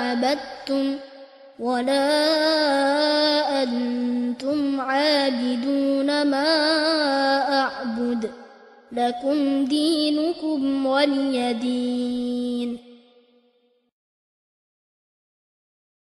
عبدتم ولا أنتم عابدون ما أعبد لكم دينكم ولي دين